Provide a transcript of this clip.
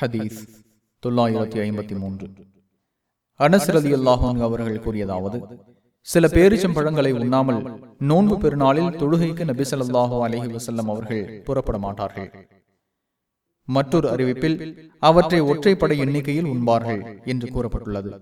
ஹதீஸ் தொள்ளாயிரத்தி ஐம்பத்தி மூன்று. அனசரதி அல்லாஹன் அவர்கள் கூறியதாவது சில பேரிச்சம் பழங்களை உண்ணாமல் நோன்பு பெருநாளில் தொழுகைக்கு நபி அலஹி வசல்லம் அவர்கள் புறப்பட மாட்டார்கள். மற்றொரு அறிவிப்பில் அவற்றை ஒற்றைப்படை எண்ணிக்கையில் உண்பார்கள் என்று கூறப்பட்டுள்ளது.